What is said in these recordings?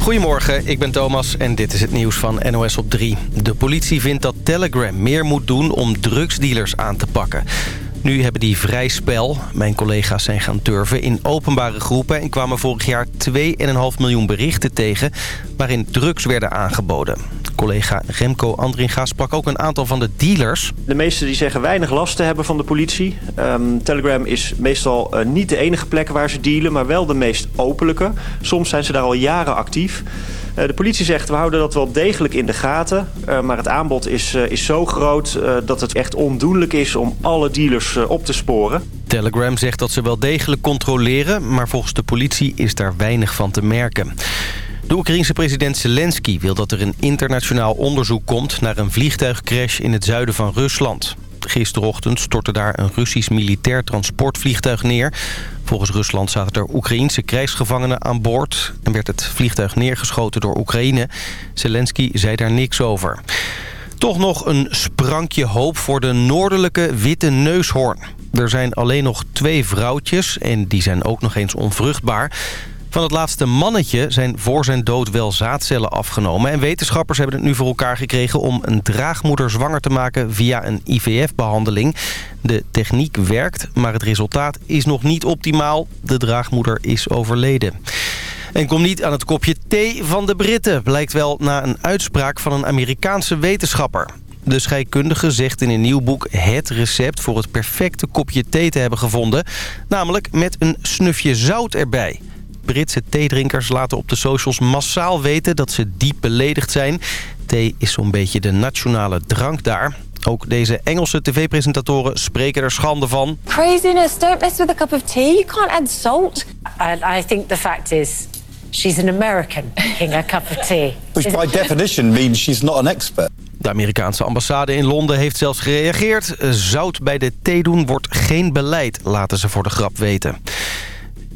Goedemorgen, ik ben Thomas en dit is het nieuws van NOS op 3. De politie vindt dat Telegram meer moet doen om drugsdealers aan te pakken. Nu hebben die vrij spel. Mijn collega's zijn gaan turven in openbare groepen... en kwamen vorig jaar 2,5 miljoen berichten tegen... waarin drugs werden aangeboden. Collega Remco Andringa sprak ook een aantal van de dealers. De meesten die zeggen weinig last te hebben van de politie. Ehm, Telegram is meestal uh, niet de enige plek waar ze dealen... maar wel de meest openlijke. Soms zijn ze daar al jaren actief... Uh, de politie zegt, we houden dat wel degelijk in de gaten. Uh, maar het aanbod is, is zo groot dat het echt ondoenlijk is om alle dealers op te sporen. Telegram zegt dat ze wel degelijk controleren... maar volgens de politie is daar weinig van te merken. De Oekraïense president Zelensky wil dat er een internationaal onderzoek komt... naar een vliegtuigcrash in het zuiden van Rusland. Gisterochtend stortte daar een Russisch militair transportvliegtuig neer. Volgens Rusland zaten er Oekraïense krijgsgevangenen aan boord... en werd het vliegtuig neergeschoten door Oekraïne. Zelensky zei daar niks over. Toch nog een sprankje hoop voor de noordelijke witte neushoorn. Er zijn alleen nog twee vrouwtjes en die zijn ook nog eens onvruchtbaar. Van het laatste mannetje zijn voor zijn dood wel zaadcellen afgenomen. En wetenschappers hebben het nu voor elkaar gekregen om een draagmoeder zwanger te maken via een IVF-behandeling. De techniek werkt, maar het resultaat is nog niet optimaal. De draagmoeder is overleden. En kom niet aan het kopje thee van de Britten, blijkt wel na een uitspraak van een Amerikaanse wetenschapper. De scheikundige zegt in een nieuw boek het recept voor het perfecte kopje thee te hebben gevonden. Namelijk met een snufje zout erbij. Britse theedrinkers laten op de socials massaal weten dat ze diep beledigd zijn. Thee is zo'n beetje de nationale drank daar. Ook deze Engelse tv-presentatoren spreken er schande van. Craziness, don't mess with a cup of tea. You can't add salt. I, I think the fact is she's an American making a cup of tea. Which by definition means she's not an expert. De Amerikaanse ambassade in Londen heeft zelfs gereageerd. Zout bij de thee doen wordt geen beleid, laten ze voor de grap weten.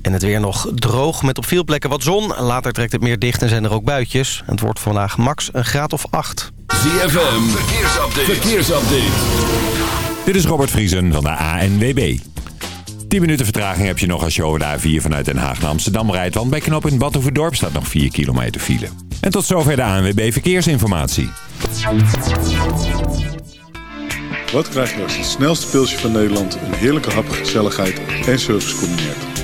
En het weer nog droog met op veel plekken wat zon. Later trekt het meer dicht en zijn er ook buitjes. Het wordt vandaag max een graad of 8. ZFM, verkeersupdate. verkeersupdate. Dit is Robert Vriesen van de ANWB. 10 minuten vertraging heb je nog als je over de A4 vanuit Den Haag naar Amsterdam rijdt. Want bij knop in Badhoevedorp staat nog 4 kilometer file. En tot zover de ANWB Verkeersinformatie. Wat krijg je als het snelste pilsje van Nederland... een heerlijke hap, gezelligheid en service combineert?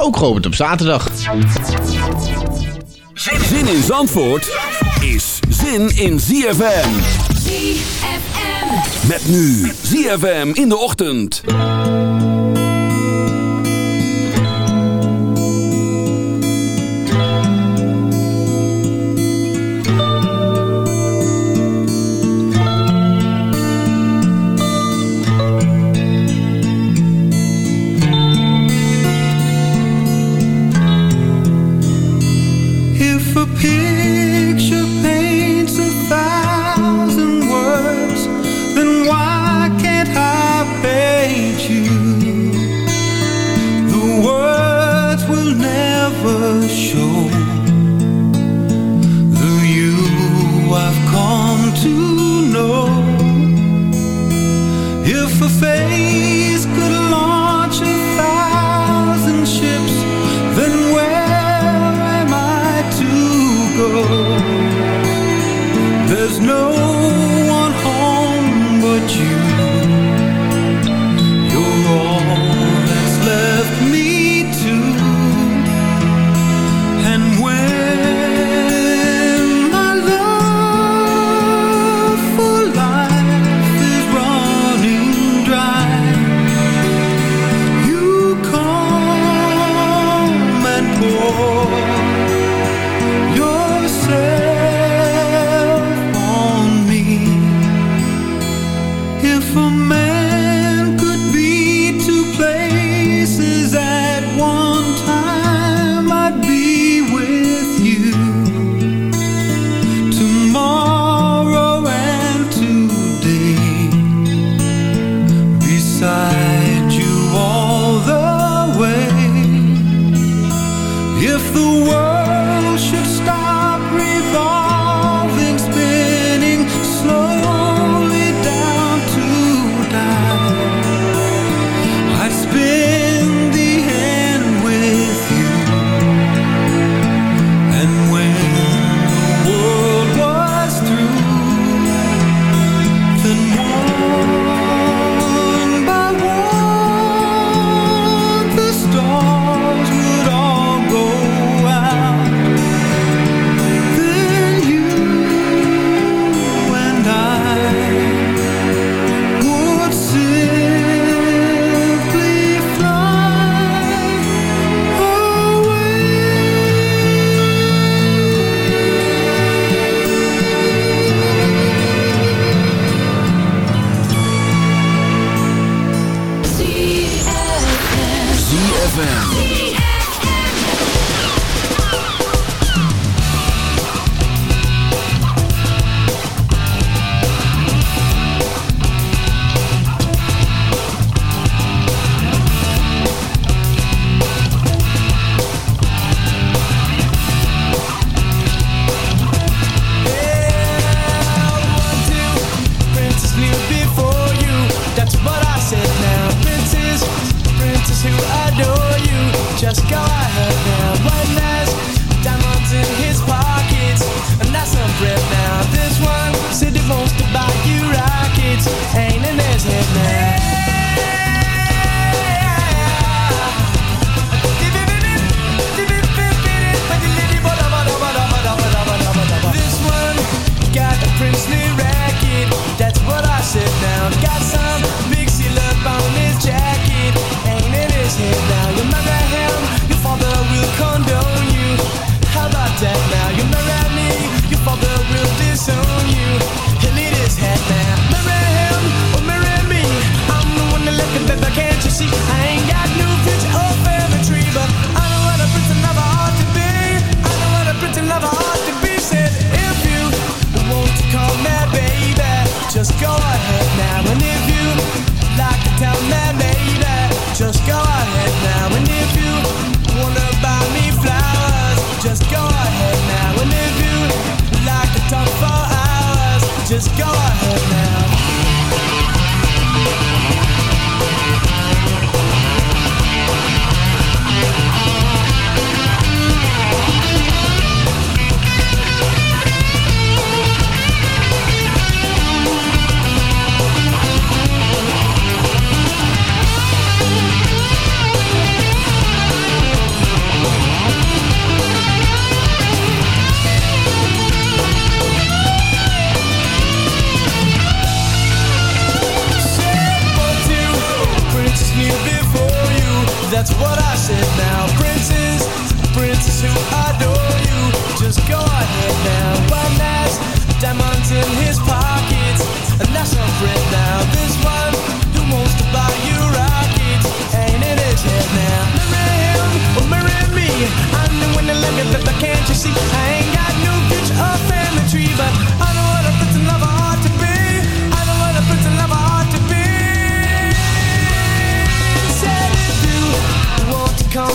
ook geopend op zaterdag. Zin in Zandvoort is zin in ZFM. ZFM. Met nu ZFM in de ochtend. If the world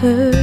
her.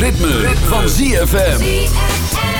Ritme, van ZFM.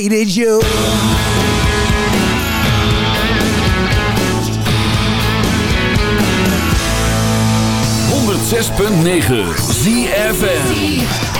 Jaded you. Zes punt negen ZFM.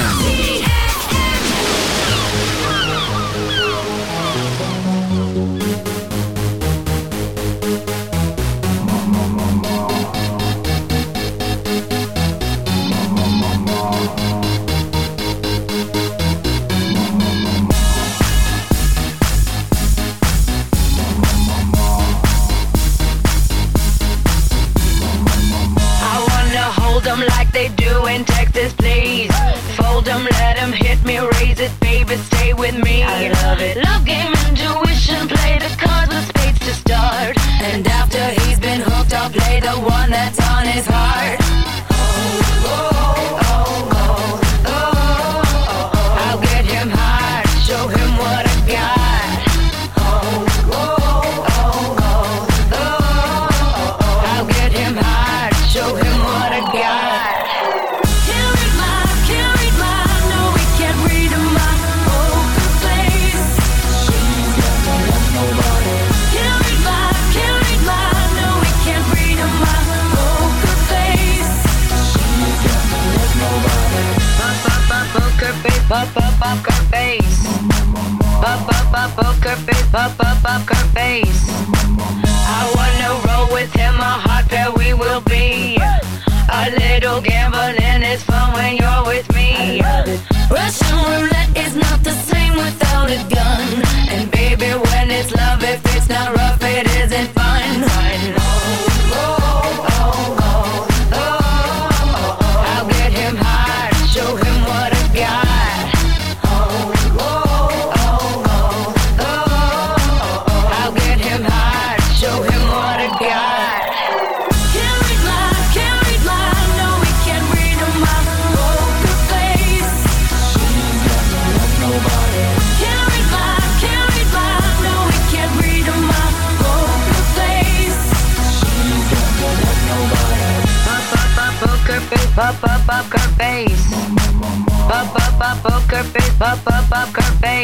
ZFM.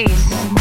place.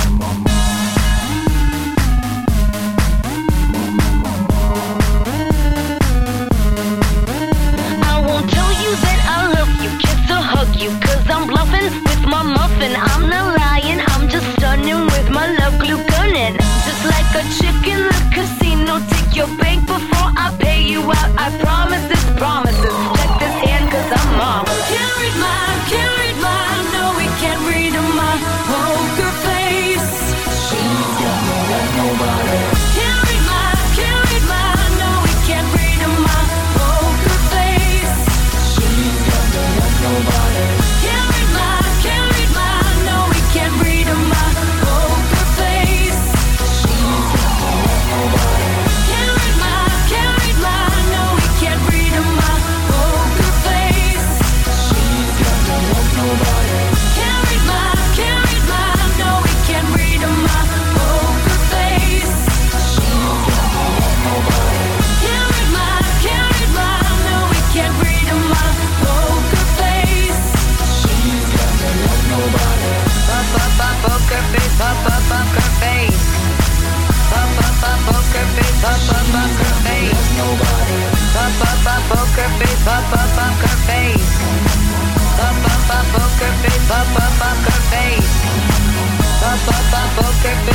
Poker face.